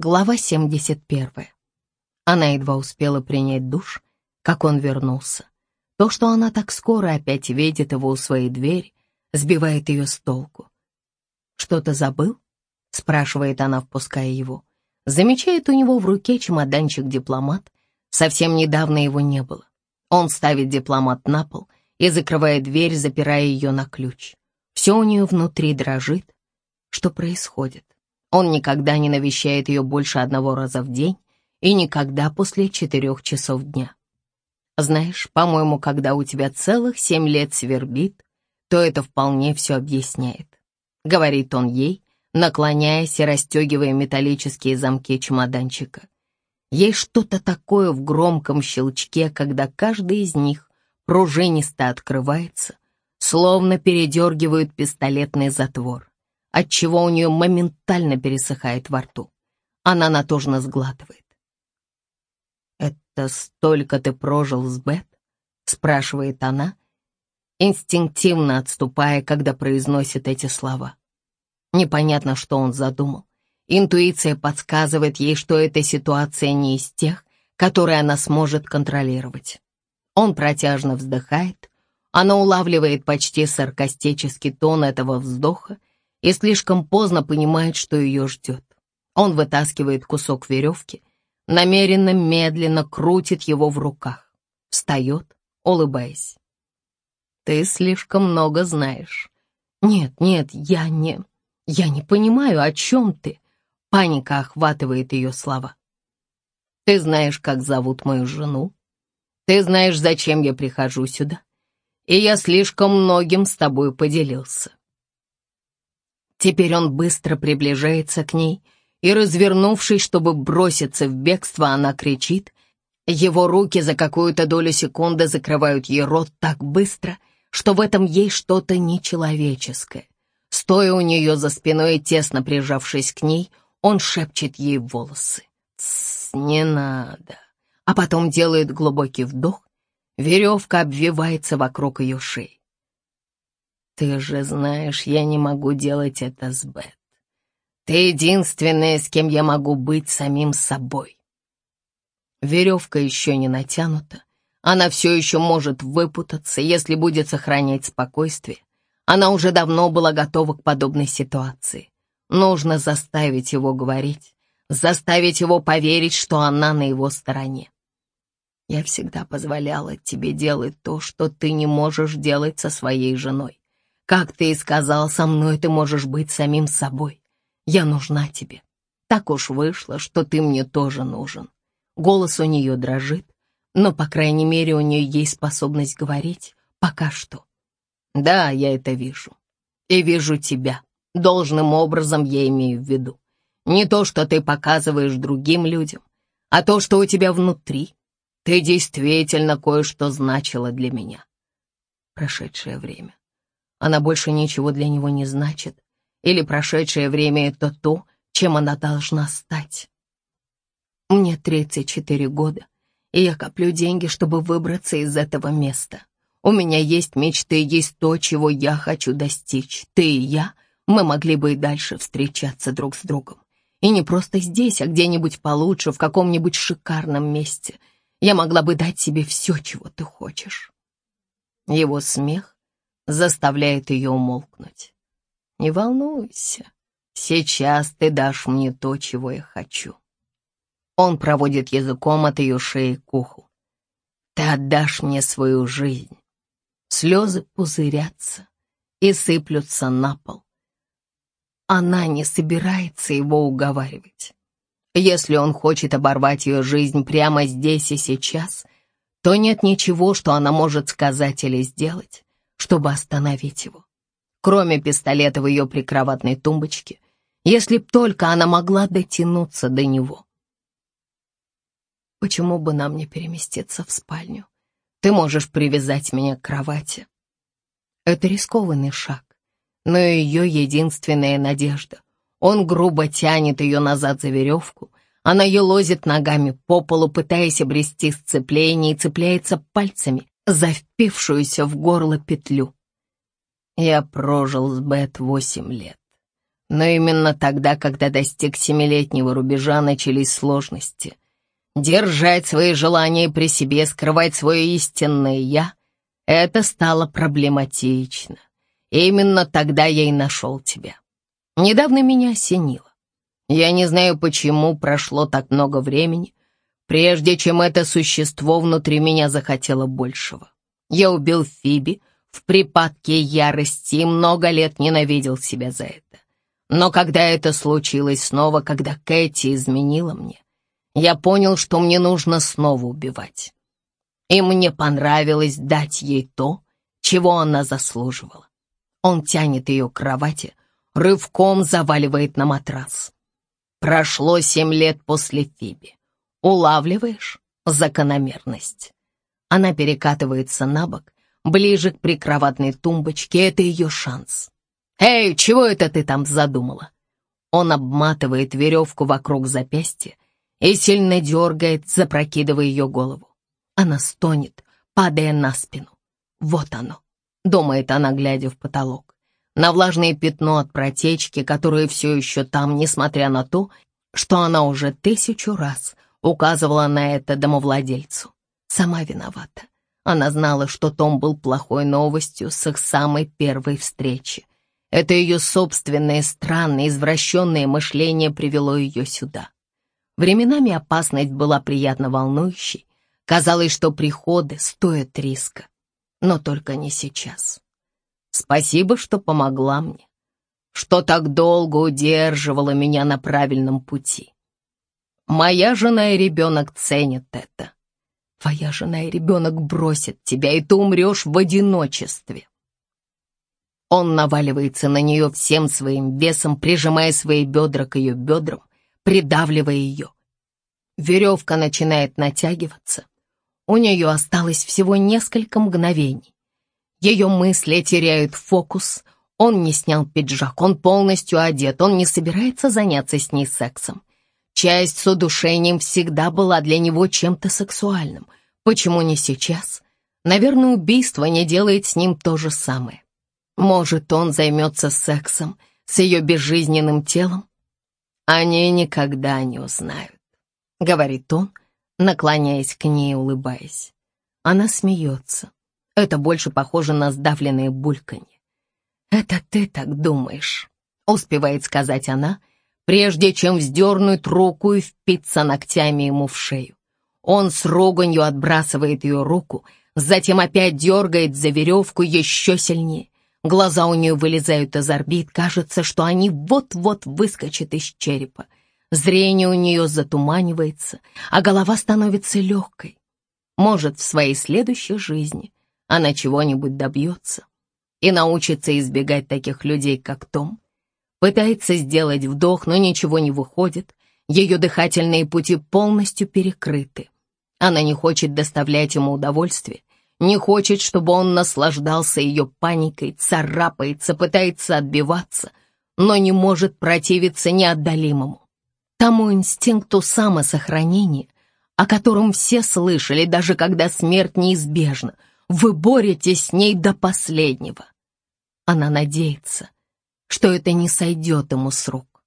Глава 71. Она едва успела принять душ, как он вернулся. То, что она так скоро опять видит его у своей двери, сбивает ее с толку. «Что-то забыл?» — спрашивает она, впуская его. Замечает у него в руке чемоданчик-дипломат. Совсем недавно его не было. Он ставит дипломат на пол и закрывает дверь, запирая ее на ключ. Все у нее внутри дрожит. Что происходит? Он никогда не навещает ее больше одного раза в день и никогда после четырех часов дня. Знаешь, по-моему, когда у тебя целых семь лет свербит, то это вполне все объясняет. Говорит он ей, наклоняясь и расстегивая металлические замки чемоданчика. Есть что-то такое в громком щелчке, когда каждый из них пружинисто открывается, словно передергивают пистолетный затвор отчего у нее моментально пересыхает во рту. Она натужно сглатывает. «Это столько ты прожил с Бет?» — спрашивает она, инстинктивно отступая, когда произносит эти слова. Непонятно, что он задумал. Интуиция подсказывает ей, что эта ситуация не из тех, которые она сможет контролировать. Он протяжно вздыхает, она улавливает почти саркастический тон этого вздоха и слишком поздно понимает, что ее ждет. Он вытаскивает кусок веревки, намеренно медленно крутит его в руках, встает, улыбаясь. «Ты слишком много знаешь». «Нет, нет, я не... Я не понимаю, о чем ты?» Паника охватывает ее слова. «Ты знаешь, как зовут мою жену? Ты знаешь, зачем я прихожу сюда? И я слишком многим с тобой поделился. Теперь он быстро приближается к ней, и, развернувшись, чтобы броситься в бегство, она кричит. Его руки за какую-то долю секунды закрывают ей рот так быстро, что в этом есть что-то нечеловеческое. Стоя у нее за спиной и тесно прижавшись к ней, он шепчет ей в волосы. «Тссс, не надо!» А потом делает глубокий вдох. Веревка обвивается вокруг ее шеи. Ты же знаешь, я не могу делать это с Бет. Ты единственная, с кем я могу быть самим собой. Веревка еще не натянута. Она все еще может выпутаться, если будет сохранять спокойствие. Она уже давно была готова к подобной ситуации. Нужно заставить его говорить, заставить его поверить, что она на его стороне. Я всегда позволяла тебе делать то, что ты не можешь делать со своей женой. Как ты и сказал, со мной ты можешь быть самим собой. Я нужна тебе. Так уж вышло, что ты мне тоже нужен. Голос у нее дрожит, но, по крайней мере, у нее есть способность говорить. Пока что. Да, я это вижу. И вижу тебя. Должным образом я имею в виду. Не то, что ты показываешь другим людям, а то, что у тебя внутри. Ты действительно кое-что значила для меня. Прошедшее время. Она больше ничего для него не значит. Или прошедшее время — это то, чем она должна стать. Мне 34 года, и я коплю деньги, чтобы выбраться из этого места. У меня есть мечты, есть то, чего я хочу достичь. Ты и я, мы могли бы и дальше встречаться друг с другом. И не просто здесь, а где-нибудь получше, в каком-нибудь шикарном месте. Я могла бы дать себе все, чего ты хочешь. Его смех заставляет ее умолкнуть. «Не волнуйся, сейчас ты дашь мне то, чего я хочу». Он проводит языком от ее шеи к уху. «Ты отдашь мне свою жизнь». Слезы пузырятся и сыплются на пол. Она не собирается его уговаривать. Если он хочет оборвать ее жизнь прямо здесь и сейчас, то нет ничего, что она может сказать или сделать, чтобы остановить его. Кроме пистолета в ее прикроватной тумбочке, если б только она могла дотянуться до него. Почему бы нам не переместиться в спальню? Ты можешь привязать меня к кровати. Это рискованный шаг, но ее единственная надежда. Он грубо тянет ее назад за веревку, она елозит ногами по полу, пытаясь обрести сцепление и цепляется пальцами за впившуюся в горло петлю. Я прожил с Бет восемь лет. Но именно тогда, когда достиг семилетнего рубежа, начались сложности. Держать свои желания при себе, скрывать свое истинное «я» — это стало проблематично. Именно тогда я и нашел тебя. Недавно меня осенило. Я не знаю, почему прошло так много времени, прежде чем это существо внутри меня захотело большего. Я убил Фиби в припадке ярости и много лет ненавидел себя за это. Но когда это случилось снова, когда Кэти изменила мне, я понял, что мне нужно снова убивать. И мне понравилось дать ей то, чего она заслуживала. Он тянет ее к кровати, рывком заваливает на матрас. Прошло семь лет после Фиби. Улавливаешь закономерность? Она перекатывается на бок, ближе к прикроватной тумбочке. Это ее шанс. «Эй, чего это ты там задумала?» Он обматывает веревку вокруг запястья и сильно дергает, запрокидывая ее голову. Она стонет, падая на спину. «Вот оно», — думает она, глядя в потолок. На влажное пятно от протечки, которое все еще там, несмотря на то, что она уже тысячу раз указывала на это домовладельцу. Сама виновата. Она знала, что Том был плохой новостью с их самой первой встречи. Это ее собственное странное, извращенное мышление привело ее сюда. Временами опасность была приятно волнующей. Казалось, что приходы стоят риска. Но только не сейчас. Спасибо, что помогла мне, что так долго удерживала меня на правильном пути. Моя жена и ребенок ценят это. Твоя жена и ребенок бросят тебя, и ты умрешь в одиночестве. Он наваливается на нее всем своим весом, прижимая свои бедра к ее бедрам, придавливая ее. Веревка начинает натягиваться. У нее осталось всего несколько мгновений. Ее мысли теряют фокус. Он не снял пиджак, он полностью одет, он не собирается заняться с ней сексом. Часть с удушением всегда была для него чем-то сексуальным. Почему не сейчас? Наверное, убийство не делает с ним то же самое. Может, он займется сексом с ее безжизненным телом? Они никогда не узнают, — говорит он, наклоняясь к ней улыбаясь. Она смеется. Это больше похоже на сдавленное бульканье. «Это ты так думаешь», — успевает сказать она, прежде чем вздернуть руку и впиться ногтями ему в шею. Он с руганью отбрасывает ее руку, затем опять дергает за веревку еще сильнее. Глаза у нее вылезают из орбит, кажется, что они вот-вот выскочат из черепа. Зрение у нее затуманивается, а голова становится легкой. Может, в своей следующей жизни она чего-нибудь добьется и научится избегать таких людей, как Том. Пытается сделать вдох, но ничего не выходит. Ее дыхательные пути полностью перекрыты. Она не хочет доставлять ему удовольствие, не хочет, чтобы он наслаждался ее паникой, царапается, пытается отбиваться, но не может противиться неотдалимому. Тому инстинкту самосохранения, о котором все слышали, даже когда смерть неизбежна, вы боретесь с ней до последнего. Она надеется, что это не сойдет ему с рук.